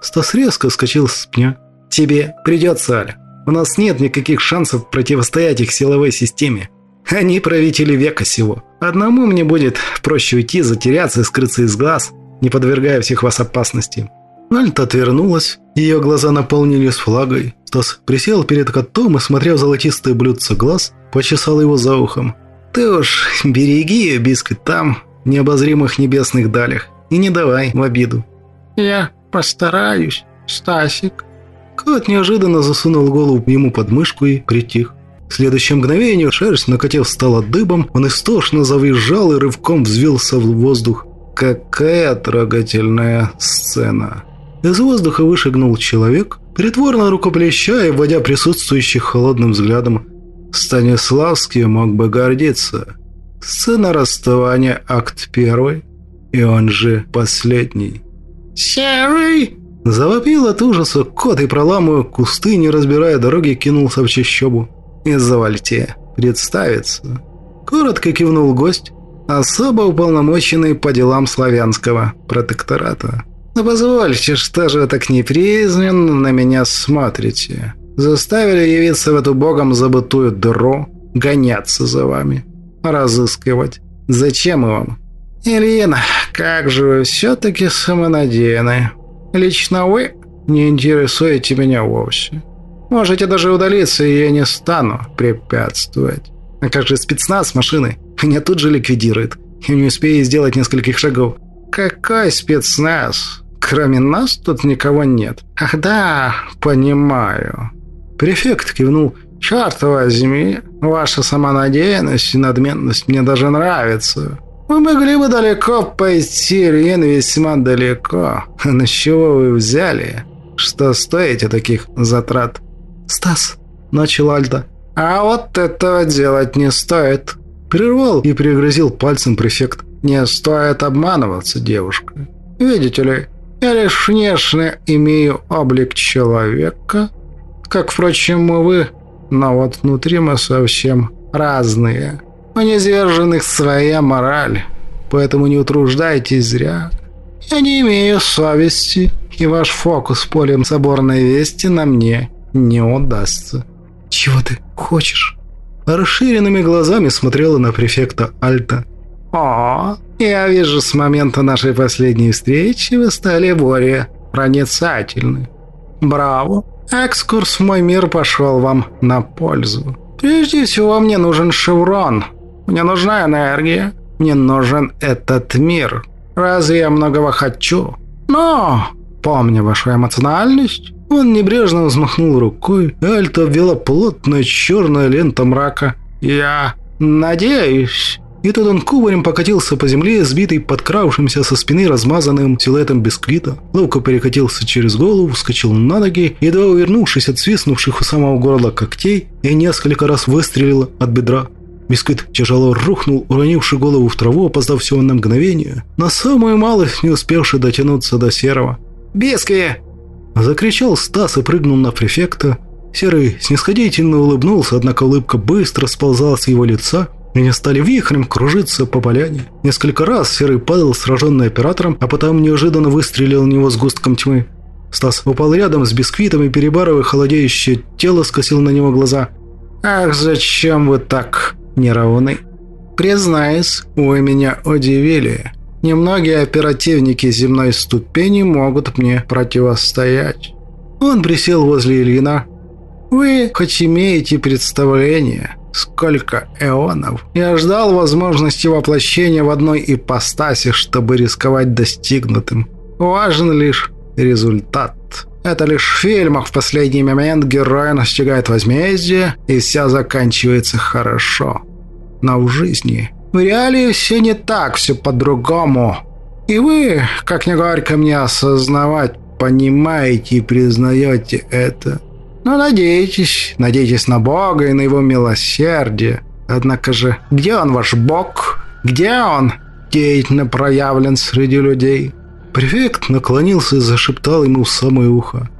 Стас резко скочил с пня. «Тебе придется, Аля. У нас нет никаких шансов противостоять их силовой системе. Они правители века сего. Одному мне будет проще уйти, затеряться и скрыться из глаз, не подвергая всех вас опасности». Альта отвернулась, ее глаза наполнились влагой. Стас присел перед котом и, смотря в золотистые блюдца глаз, почесал его за ухом. «Ты уж береги ее, бисквит, там, в необозримых небесных далях, и не давай в обиду». «Я постараюсь, Стасик». Кот неожиданно засунул голову ему под мышку и притих. В следующее мгновение шерсть на коте встала дыбом, он истошно завизжал и рывком взвился в воздух. Какая трогательная сцена. Из воздуха вышагнул человек, притворно рукоплещая, вводя присутствующих холодным взглядом. Станиславский мог бы гордиться. Сцена расставания, акт первый, и он же последний. «Серый!» Завопил от ужаса кот и, проламывая кусты, не разбирая дороги, кинулся в чащобу. «Извольте представиться». Коротко кивнул гость, особо уполномоченный по делам славянского протектората. «Но позвольте, что же так неприязненно на меня смотрите? Заставили явиться в эту богом забытую дыру, гоняться за вами, разыскивать. Зачем вам?» «Ильина, как же вы все-таки самонадеянны. Лично вы не интересуете меня вовсе. Можете даже удалиться, и я не стану препятствовать. А как же спецназ машины? Меня тут же ликвидирует. Я не успею сделать нескольких шагов. Какой спецназ? Кроме нас тут никого нет. Ах да, понимаю. Префект кивнул. Черт возьми, ваша самонадеянность и надменность мне даже нравится. Вы могли бы далеко пойти, Рин, весьма далеко. На чего вы взяли? Что стоите таких затрат? Стас, начал Альта. А вот этого делать не стоит. Прервал и пригрозил пальцем префект. Не стоит обманываться, девушка. Видите ли, я лишь внешне имею облик человека, как, впрочем, и вы, но вот внутри мы совсем разные. У неизверженных своя мораль, поэтому не утруждайтесь зря. Я не имею совести, и ваш фокус полем соборной вести на мне не удастся. Чего ты хочешь? Расширенными глазами смотрела на префекта Альта. «О, я вижу, с момента нашей последней встречи вы стали более проницательны. Браво! Экскурс в мой мир пошел вам на пользу. Прежде всего, мне нужен шеврон. Мне нужна энергия. Мне нужен этот мир. Разве я многого хочу? Но, помня вашу эмоциональность, он небрежно взмахнул рукой, Альта ввела плотная черная лента мрака. «Я надеюсь...» И тут он кубарем покатился по земле, сбитый подкравшимся со спины размазанным силуэтом бисквита. Ловко перекатился через голову, вскочил на ноги, едва увернувшись от свистнувших у самого горла когтей, и несколько раз выстрелил от бедра. Бисквит тяжело рухнул, уронивший голову в траву, опоздав всего на мгновение, на самую малость не успевший дотянуться до серого. «Бискви!» Закричал Стас и прыгнул на префекта. Серый снисходительно улыбнулся, однако улыбка быстро сползала с его лица, и они стали вихрем кружиться по поляне. Несколько раз Серый падал, сраженный оператором, а потом неожиданно выстрелил в него сгустком тьмы. Стас упал рядом с бисквитом и, перебарывая холодеющее тело, скосил на него глаза. «Ах, зачем вы так неравны? Признаюсь, вы меня удивили». Немногие оперативники земной ступени могут мне противостоять. Он присел возле Ильина. Вы хоть имеете представление, сколько эонов я ждал возможности воплощения в одной ипостаси, чтобы рисковать достигнутым. Важен лишь результат. Это лишь в фильмах в последний момент герой настигает возмездие, и все заканчивается хорошо. Но в жизни в реалии все не так, все по-другому. И вы, как не горько мне осознавать, понимаете и признаете это. Но надейтесь, надейтесь на Бога и на Его милосердие. Однако же, где он, ваш Бог? Где он, деятельно проявлен среди людей?» Префект наклонился и зашептал ему в самое ухо.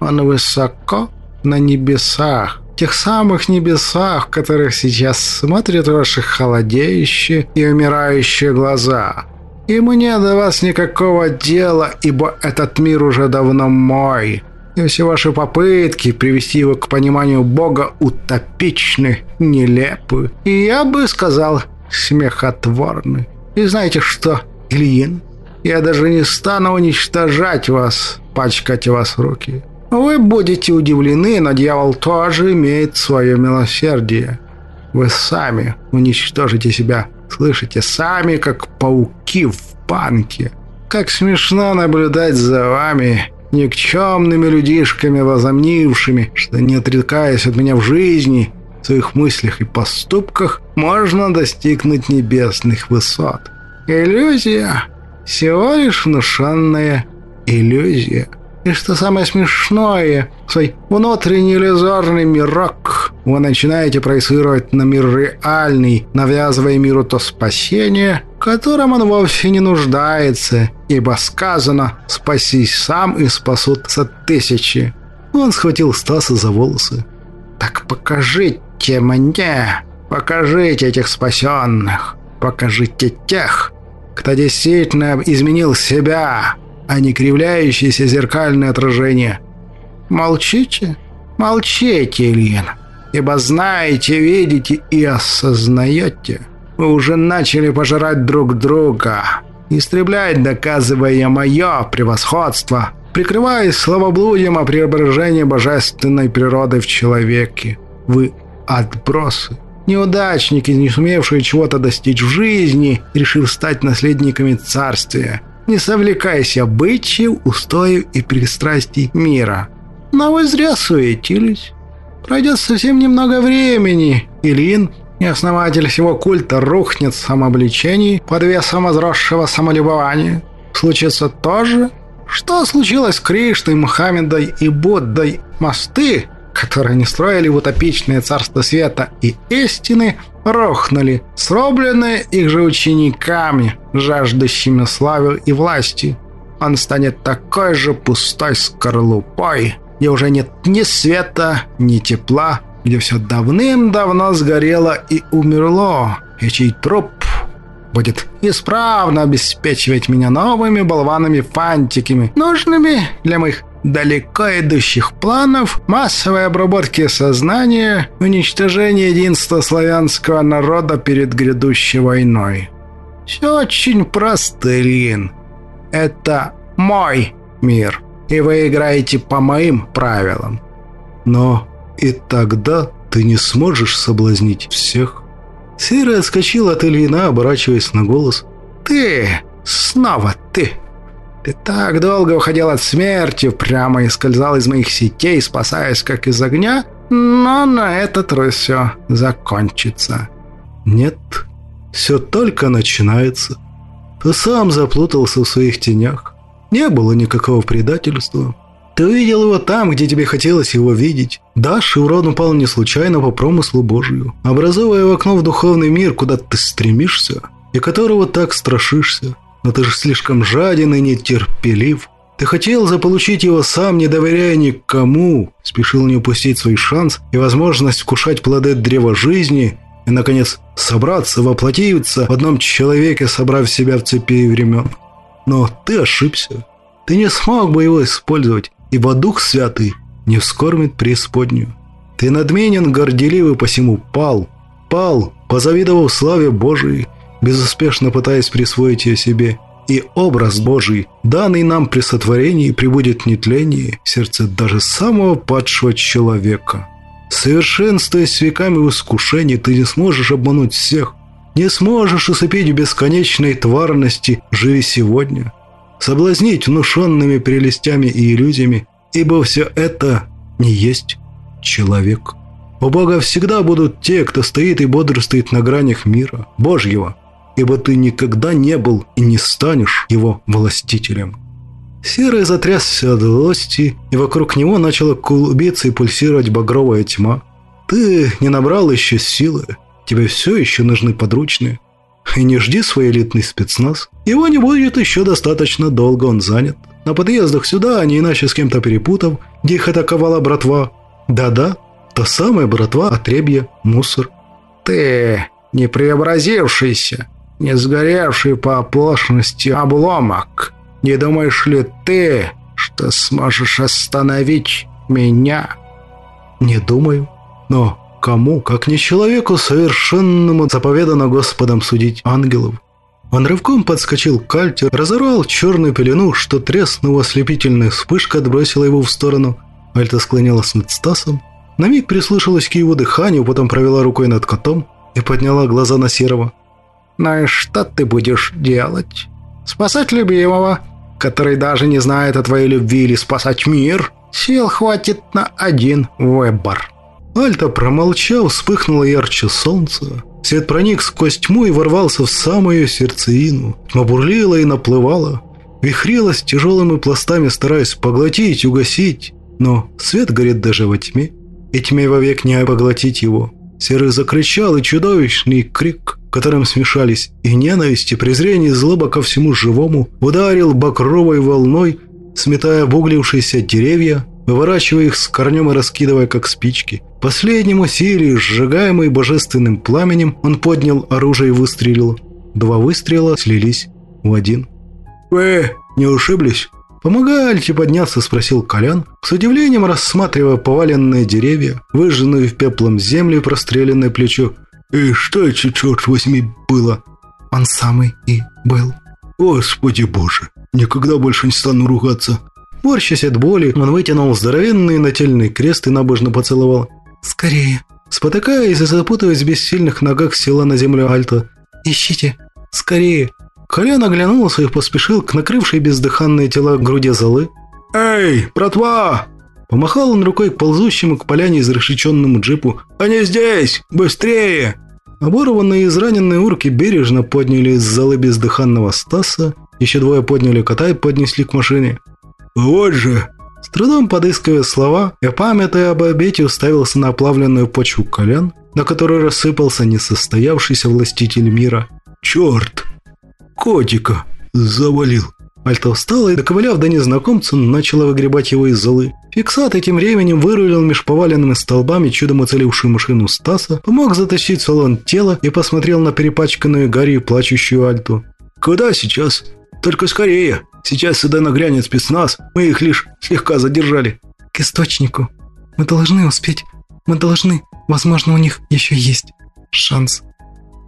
«Он высоко на небесах, тех самых небесах, в которых сейчас смотрят ваши холодеющие и умирающие глаза. И мне до вас никакого дела, ибо этот мир уже давно мой. И все ваши попытки привести его к пониманию Бога утопичны, нелепы. И я бы сказал, смехотворны. И знаете что, Ильин? Я даже не стану уничтожать вас, пачкать вас руки. Вы будете удивлены, но дьявол тоже имеет свое милосердие. Вы сами уничтожите себя, слышите, сами, как пауки в банке. Как смешно наблюдать за вами, никчемными людишками, возомнившими, что, не отрекаясь от меня в жизни, в своих мыслях и поступках, можно достигнуть небесных высот. Иллюзия. Всего лишь внушенная иллюзия. И что самое смешное, свой внутренний иллюзорный мирок вы начинаете проецировать на мир реальный, навязывая миру то спасение, которым он вовсе не нуждается, ибо сказано «спасись сам и спасутся тысячи». Он схватил Стаса за волосы. «Так покажите мне, покажите этих спасенных, покажите тех, кто действительно изменил себя, а не кривляющееся зеркальное отражение. Молчите? Молчите, Ильин, ибо знаете, видите и осознаете. Вы уже начали пожирать друг друга, истреблять, доказывая мое превосходство, прикрываясь словоблудием о преображении божественной природы в человеке. Вы отбросы. Неудачники, не сумевшие чего-то достичь в жизни, решив стать наследниками царствия – не совлекаясь обычаев, устоев и пристрастий мира. Но вы зря суетились. Пройдет совсем немного времени, Ильин, и основатель всего культа, рухнет в самообличении под весом возросшего самолюбования. Случится то же, что случилось с Кришной, Мухаммедой и Буддой. Мосты, которые они строили в утопичное царство света и истины, рухнули, сробленные их же учениками, жаждущими славы и власти. Он станет такой же пустой скорлупой, где уже нет ни света, ни тепла, где все давным-давно сгорело и умерло, и чей труп будет исправно обеспечивать меня новыми болванами-фантиками, нужными для моих далеко идущих планов, массовой обработки сознания, уничтожения единства славянского народа перед грядущей войной. Все очень просто, Ильин. Это мой мир, и вы играете по моим правилам. Но и тогда ты не сможешь соблазнить всех. Сира отскочила от Ильина, оборачиваясь на голос. «Ты! Снова ты!» Ты так долго уходил от смерти, прямо и скользал из моих сетей, спасаясь как из огня, но на этот раз все закончится. Нет, все только начинается. Ты сам заплутался в своих тенях. Не было никакого предательства. Ты увидел его там, где тебе хотелось его видеть. Да, Шеврон упал не случайно по промыслу Божию, образуя окно в духовный мир, куда ты стремишься и которого так страшишься. Но ты же слишком жаден и нетерпелив. Ты хотел заполучить его сам, не доверяя никому, спешил не упустить свой шанс и возможность вкушать плоды древа жизни и, наконец, собраться, воплотиться в одном человеке, собрав себя в цепи времен. Но ты ошибся. Ты не смог бы его использовать, ибо Дух Святый не вскормит преисподнюю. Ты надменен, горделивый, посему пал, пал, позавидовав славе Божией, безуспешно пытаясь присвоить ее себе. И образ Божий, данный нам при сотворении, прибудет в нетлении в сердце даже самого падшего человека. Совершенствуясь веками в искушении, ты не сможешь обмануть всех. Не сможешь усыпить в бесконечной тварности «Живи сегодня». Соблазнить внушенными прелестями и иллюзиями, ибо все это не есть человек. У Бога всегда будут те, кто стоит и бодрствует на гранях мира, Божьего, ибо ты никогда не был и не станешь его властителем». Серый затрясся от злости, и вокруг него начала клубиться и пульсировать багровая тьма. «Ты не набрал еще силы, тебе все еще нужны подручные. И не жди свой элитный спецназ. Его не будет еще достаточно долго, он занят. На подъездах сюда, а не иначе с кем-то перепутав, где их атаковала братва. Да-да, та самая братва, отребье, мусор. Ты не преобразившийся, не сгоревший по оплошности обломок. Не думаешь ли ты, что сможешь остановить меня?» «Не думаю. Но кому, как не человеку совершенному, заповедано Господом судить ангелов?» Он рывком подскочил к кальте, разорвал черную пелену, что треснула ослепительная вспышка, отбросила его в сторону. Альта склонялась над Стасом. На миг прислышалась к его дыханию, потом провела рукой над котом и подняла глаза на Серого. «Ну и что ты будешь делать? Спасать любимого, который даже не знает о твоей любви или спасать мир? Сил хватит на один выбор». Альта, промолчал, вспыхнуло ярче солнца. Свет проник сквозь тьму и ворвался в самую сердцевину. Тьма бурлила и наплывала. Вихрилась тяжелыми пластами, стараясь поглотить, угасить. Но свет горит даже во тьме. И тьме вовек не поглотить его. Серый закричал, и чудовищный крик, которым смешались и ненависть, и презрение, и злоба ко всему живому, ударил бакровой волной, сметая обуглившиеся деревья, выворачивая их с корнем и раскидывая, как спички. Последним усилием, сжигаемый божественным пламенем, он поднял оружие и выстрелил. Два выстрела слились в один. «Вы не ушиблись?» «Помогай Альте подняться?» – спросил Колян, с удивлением рассматривая поваленные деревья, выжженную в пеплом землю и простреленное плечо. «И что это, черт возьми, было?» «Он самый и был». «Господи боже, никогда больше не стану ругаться». Морщась от боли, он вытянул здоровенный нательный крест и набожно поцеловал. «Скорее!» Спотыкаясь и запутываясь в бессильных ногах, села на землю Альта. «Ищите! Скорее!» Колян оглянулся и поспешил к накрывшей бездыханные тела груди золы. «Эй, братва!» Помахал он рукой к ползущему к поляне изрешеченному джипу. «Они здесь! Быстрее!» Оборванные и израненные урки бережно подняли из золы бездыханного Стаса. Еще двое подняли кота и поднесли к машине. «Вот же!» С трудом подыскивая слова, я, памятая об обете, уставился на оплавленную почву колян, на которой рассыпался несостоявшийся властитель мира. «Черт! Котика! Завалил!» Альта встала и, доковыляв до незнакомца, начала выгребать его из золы. Фиксат этим временем вырулил меж поваленными столбами чудом уцелевшую машину Стаса, помог затащить в салон тело и посмотрел на перепачканную гарью плачущую Альту. «Куда сейчас? Только скорее! Сейчас сюда нагрянет спецназ, мы их лишь слегка задержали». «К источнику. Мы должны успеть. Мы должны. Возможно, у них еще есть шанс».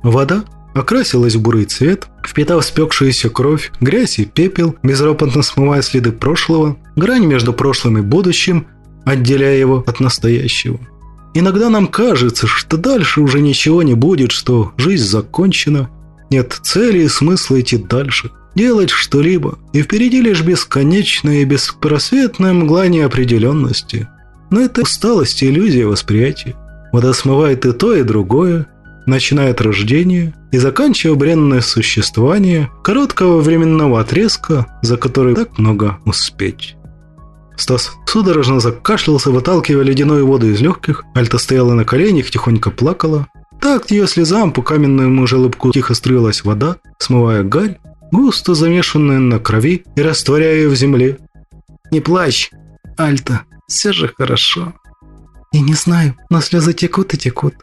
Вода окрасилась в бурый цвет, впитав спекшуюся кровь, грязь и пепел, безропотно смывая следы прошлого, грань между прошлым и будущим, отделяя его от настоящего. Иногда нам кажется, что дальше уже ничего не будет, что жизнь закончена, нет цели и смысла идти дальше, делать что-либо, и впереди лишь бесконечная и беспросветная мгла неопределенности. Но это усталость и иллюзия восприятия. Вода смывает и то, и другое, начиная от рождения и заканчивая бренное существование короткого временного отрезка, за который так много успеть. Стас судорожно закашлялся, выталкивая ледяную воду из легких. Альта стояла на коленях, тихонько плакала. Так ее слезам по каменному желобку тихо струилась вода, смывая гарь, густо замешанная на крови и растворяя ее в земле. «Не плачь, Альта, все же хорошо». «Я не знаю, но слезы текут и текут.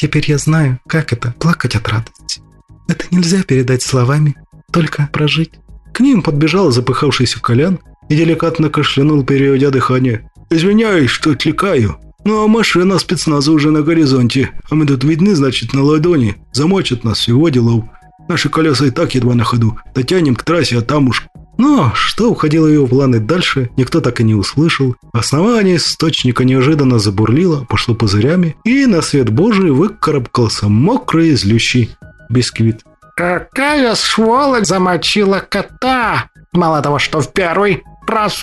Теперь я знаю, как это – плакать от радости. Это нельзя передать словами, только прожить». К ним подбежал запыхавшийся Колян и деликатно кашлянул, переводя дыхание. «Извиняюсь, что отвлекаю. Ну машина спецназа уже на горизонте, а мы тут видны, значит, на ладони. Замочат нас, всего делов. Наши колеса и так едва на ходу. Дотянем к трассе, а там уж но что уходило в его планы дальше, никто так и не услышал. Основание источника неожиданно забурлило, пошло пузырями, и на свет божий выкарабкался мокрый злющий бисквит. «Какая сволочь замочила кота! Мало того, что в первый раз...»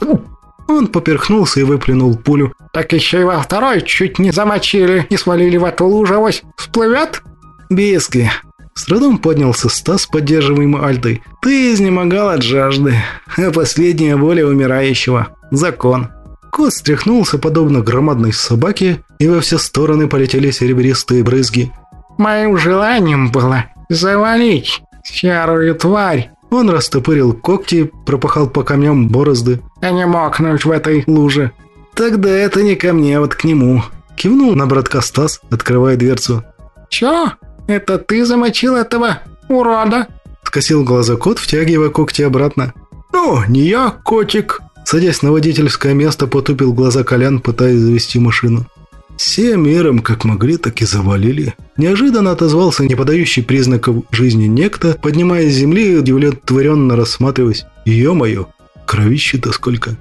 Он поперхнулся и выплюнул пулю. «Так еще и во второй чуть не замочили и свалили в эту лужу, вось всплывет?» «Биски, с трудом поднялся Стас, поддерживаемый Альтой. «Ты изнемогал от жажды, а последняя воля умирающего. Закон». Кот стряхнулся, подобно громадной собаке, и во все стороны полетели серебристые брызги. «Моим желанием было завалить серую тварь». Он растопырил когти, пропахал по камням борозды. «Я не мокнуть в этой луже». «Тогда это не ко мне, а вот к нему». Кивнул на братка Стас, открывая дверцу. «Чё?» Это ты замочил этого Урада!» Скосил глаза кот, втягивая когти обратно. «О, не я, котик!» Садясь на водительское место, потупил глаза Колян, пытаясь завести машину. Все миром как могли, так и завалили. Неожиданно отозвался не подающий признаков жизни некто, поднимая с земли и удивленно рассматриваясь. Ё-моё, кровище-то сколько.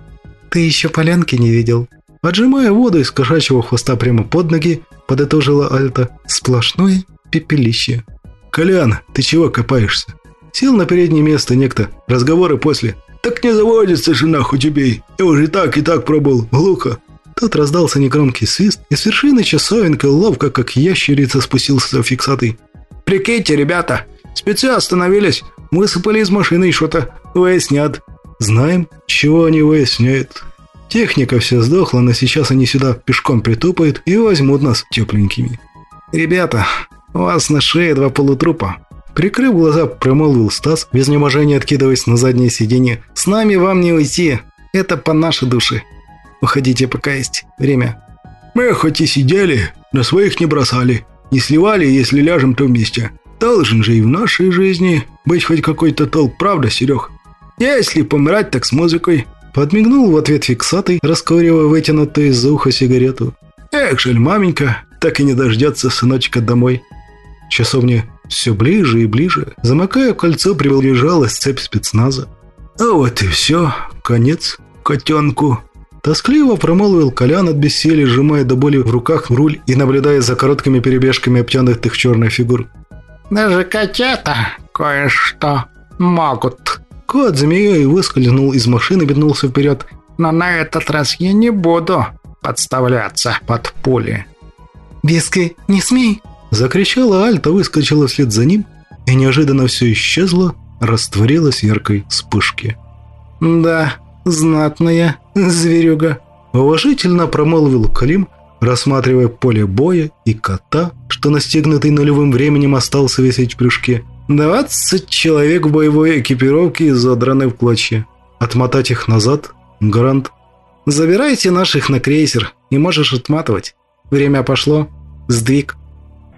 Ты еще полянки не видел? Отжимая воду из кошачьего хвоста прямо под ноги, подытожила Альта. Сплошное пепелище. «Колян, ты чего копаешься?» Сел на переднее место некто. Разговоры после. «Так не заводится жена, хоть убей. Я уже так и так пробовал. Глухо». Тут раздался негромкий свист, и с вершины часовенка ловко, как ящерица, спустился фиксатый. «Прикиньте, ребята, спецы остановились, высыпали из машины что-то выяснят». «Знаем, чего они выясняют». Техника вся сдохла, но сейчас они сюда пешком притопают и возьмут нас тепленькими. «Ребята, у вас на шее два полутрупа». Прикрыв глаза, промолвил Стас, без неможения откидываясь на заднее сиденье. «С нами вам не уйти. Это по нашей душе. Уходите, пока есть время». «Мы хоть и сидели, но своих не бросали. Не сливали, если ляжем, то вместе. Должен же и в нашей жизни быть хоть какой-то толк, правда, Серег? Если помирать, так с музыкой». Подмигнул в ответ фиксатый, раскуривая вытянутую из-за уха сигарету. «Эх, жаль, маменька, так и не дождется сыночка домой». Часовня все ближе и ближе. Замыкая кольцо, приближалась цепь спецназа. «А вот и все. Конец котенку». Тоскливо промолвил Колян от бессилия, сжимая до боли в руках руль и наблюдая за короткими перебежками обтянутых черных фигур. «Даже котята кое-что могут». Кот змеей выскользнул из машины и метнулся вперед. «Но на этот раз я не буду подставляться под пули». «Виски, не смей!» Закричала Альта, выскочила вслед за ним, и неожиданно все исчезло, растворилось в яркой вспышке. «Да, знатная зверюга», – уважительно промолвил Клим, рассматривая поле боя и кота, что настигнутый нулевым временем остался висеть в прыжке. «Двадцать человек в боевой экипировке задраны в клочья. Отмотать их назад – Грант. Забирайте наших на крейсер и можешь отматывать. Время пошло. Сдвиг».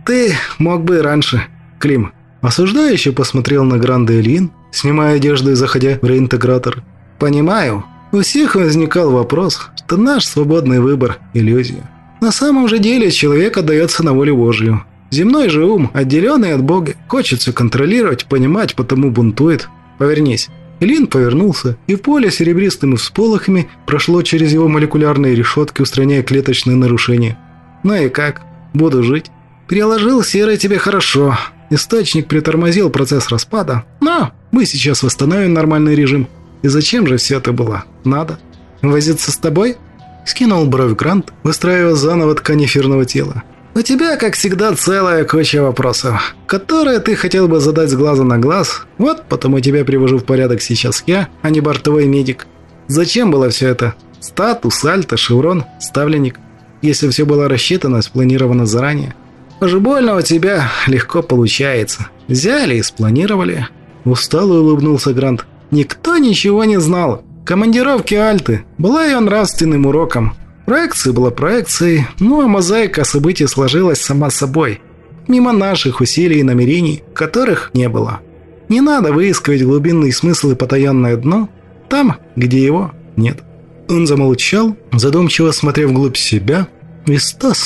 «Ты мог бы раньше, Клим». Осуждающий посмотрел на Гранда Ильин, снимая одежду и заходя в реинтегратор. «Понимаю, у всех возникал вопрос, что наш свободный выбор – иллюзия. На самом же деле человек отдается на волю Божью. Земной же ум, отделенный от Бога, хочется контролировать, понимать, потому бунтует. Повернись». Ильин повернулся, и поле серебристыми всполохами прошло через его молекулярные решетки, устраняя клеточные нарушения. «Ну и как? Буду жить». Переложил серый тебе хорошо. Источник притормозил процесс распада. Но мы сейчас восстановим нормальный режим. И зачем же все это было? Надо. Возиться с тобой? Скинул бровь Грант, выстраивая заново ткань эфирного тела. У тебя, как всегда, целая куча вопросов, которые ты хотел бы задать с глаза на глаз. Вот потому тебя привожу в порядок сейчас я, а не бортовой медик. Зачем было все это? Статус, альта, шеврон, ставленник. Если все было рассчитано, спланировано заранее. Уже больно у тебя легко получается. Взяли и спланировали. Устало улыбнулся Грант. Никто ничего не знал. Командировки Альты была ее нравственным уроком. Проекция была проекцией, ну а мозаика событий сложилась сама собой. Мимо наших усилий и намерений, которых не было. Не надо выискивать глубинный смысл и потаенное дно там, где его нет. Он замолчал, задумчиво смотря вглубь себя, и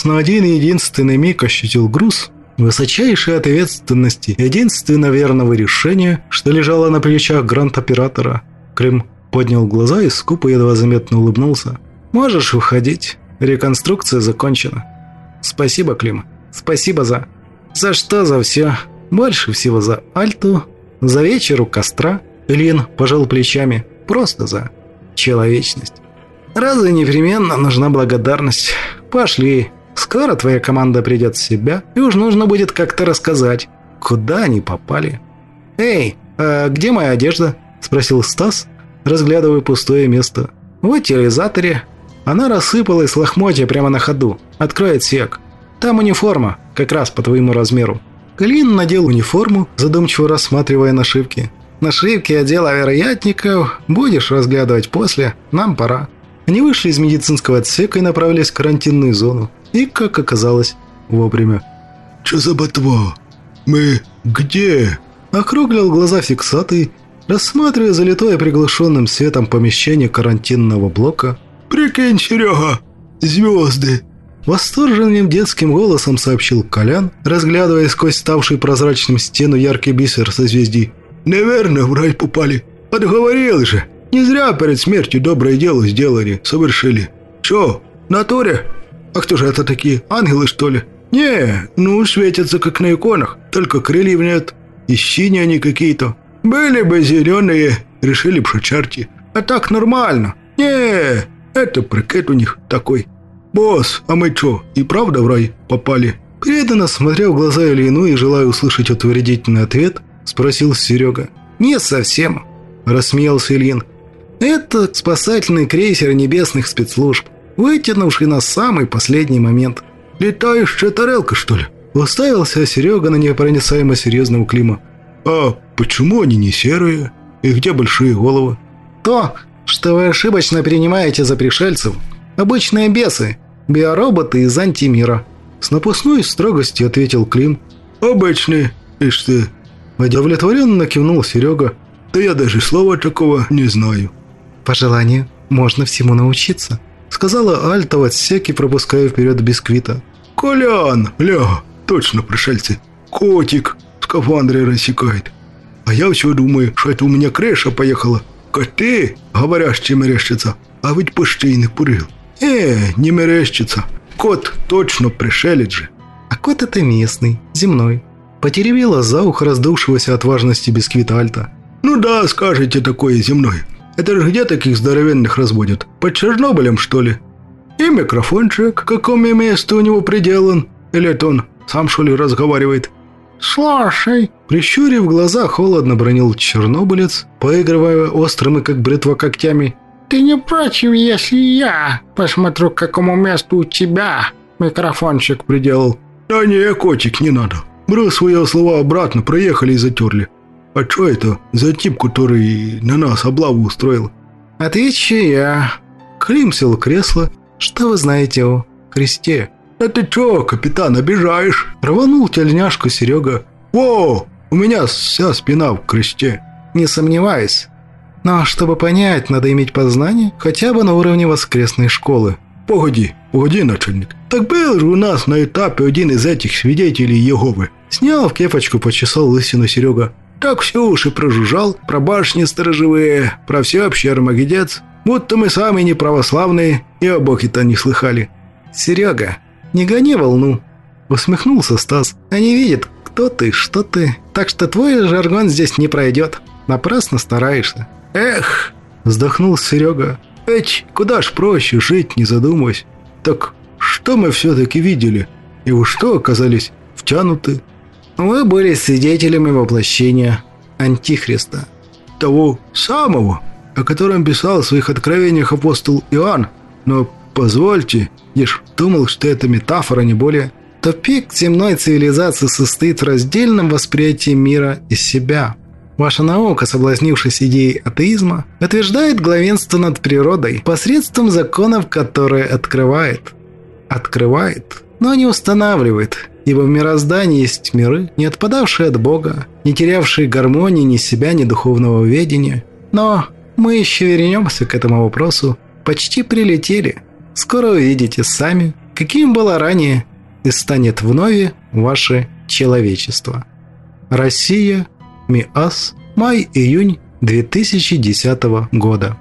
на один единственный миг ощутил груз высочайшей ответственности единственно верного решения, что лежало на плечах грант-оператора. Клим поднял глаза и скупо едва заметно улыбнулся. «Можешь уходить. Реконструкция закончена. Спасибо, Клим. Спасибо за... За что за все? Больше всего за Альту, за вечер у костра». Ильин пожал плечами. «Просто за человечность». Разве непременно нужна благодарность? Пошли. Скоро твоя команда придет в себя, и уж нужно будет как-то рассказать, куда они попали. «Эй, а где моя одежда?» – спросил Стас, разглядывая пустое место. «В утилизаторе. Она рассыпалась лохмотья прямо на ходу. Открой отсек. Там униформа, как раз по твоему размеру». Клин надел униформу, задумчиво рассматривая нашивки. «Нашивки отдела вероятников будешь разглядывать после. Нам пора». Они вышли из медицинского отсека и направились в карантинную зону. И, как оказалось, вовремя. «Чё за ботва? Мы где?» Округлил глаза фиксатый, рассматривая залитое приглушенным светом помещение карантинного блока. «Прикинь, Серега, звезды!» Восторженным детским голосом сообщил Колян, разглядывая сквозь ставший прозрачным стену яркий бисер созвездий. «Наверное, в рай попали. Отговорил же. Не зря перед смертью доброе дело сделали, совершили. Что, натуре? А кто же это такие? Ангелы, что ли? Не, ну, светятся, как на иконах, только крыльев нет. И синие они какие-то. Были бы зеленые, решили бы, что. А так нормально. Не, это прикет у них такой. «Босс, а мы что, и правда в рай попали?» Преданно смотря в глаза Ильину и желая услышать утвердительный ответ, спросил Серега. «Не совсем», – рассмеялся Ильин. «Это спасательный крейсер небесных спецслужб, вытянувший на самый последний момент. Летающая тарелка, что ли?» Уставился Серега на непроницаемо серьезного Клима. «А почему они не серые? И где большие головы?» «То, что вы ошибочно принимаете за пришельцев. Обычные бесы, биороботы из антимира». С напускной строгостью ответил Клим. «Обычные, и что?» Удовлетворенно кивнул Серега. «Да я даже слова такого не знаю». «По желанию можно всему научиться», сказала Альта в отсеке, пропуская вперед бисквита. «Колян, ля, точно пришельцы. Котик в скафандре рассекает. А я все думаю, что это у меня крыша поехала. Коты, говорящие мерещится, а ведь почти не курил. Э, не мерещится. Кот точно пришелец же. А кот это местный, земной. Потеребила за ухо раздувшегося от важности бисквита Альта. Ну да, скажете такое земной. Это же где таких здоровенных разводят? Под Чернобылем, что ли? И микрофончик, к какому месту у него приделан. Или это он сам, что ли, разговаривает? «Слушай!» Прищурив глаза, холодно бронил чернобылец, поигрывая острыми, как бритва, когтями. «Ты не против, если я посмотрю, к какому месту у тебя микрофончик приделал?» «Да не, котик, не надо. Брал свои слова обратно, проехали и затерли. А что это за тип, который на нас облаву устроил?» «Отвечу я». Клим сел в кресло. «Что вы знаете о кресте?» «Да ты чё, капитан, обижаешь?» Рванул тельняшку Серега. «Во, у меня вся спина в кресте». «Не сомневаюсь. Но чтобы понять, надо иметь познание хотя бы на уровне воскресной школы». «Погоди, погоди, начальник. Так был же у нас на этапе один из этих свидетелей Еговы». Снял в кепочку, почесал лысину Серега. Так все уши прожужжал, про башни сторожевые, про всеобщий армагедец. Будто мы сами не православные и о боге-то не слыхали. «Серега, не гони волну!» Усмехнулся Стас. «Они видят, кто ты, что ты. Так что твой жаргон здесь не пройдет. Напрасно стараешься». «Эх!» Вздохнул Серега. «Ведь куда ж проще жить, не задумываясь. Так что мы все-таки видели? И вы что оказались втянуты?» «Вы были свидетелями воплощения Антихриста». «Того самого, о котором писал в своих откровениях апостол Иоанн. Но позвольте, я ж думал, что это метафора, не более». Тупик земной цивилизации состоит в раздельном восприятии мира и себя. Ваша наука, соблазнившись идеей атеизма, утверждает главенство над природой посредством законов, которые открывает. Открывает, но не устанавливает, ибо в мироздании есть миры, не отпадавшие от Бога, не терявшие гармонии ни себя, ни духовного ведения. Но мы еще вернемся к этому вопросу. Почти прилетели. Скоро увидите сами, каким было ранее и станет вновь ваше человечество. Россия, МИАС, май-июнь 2010 года.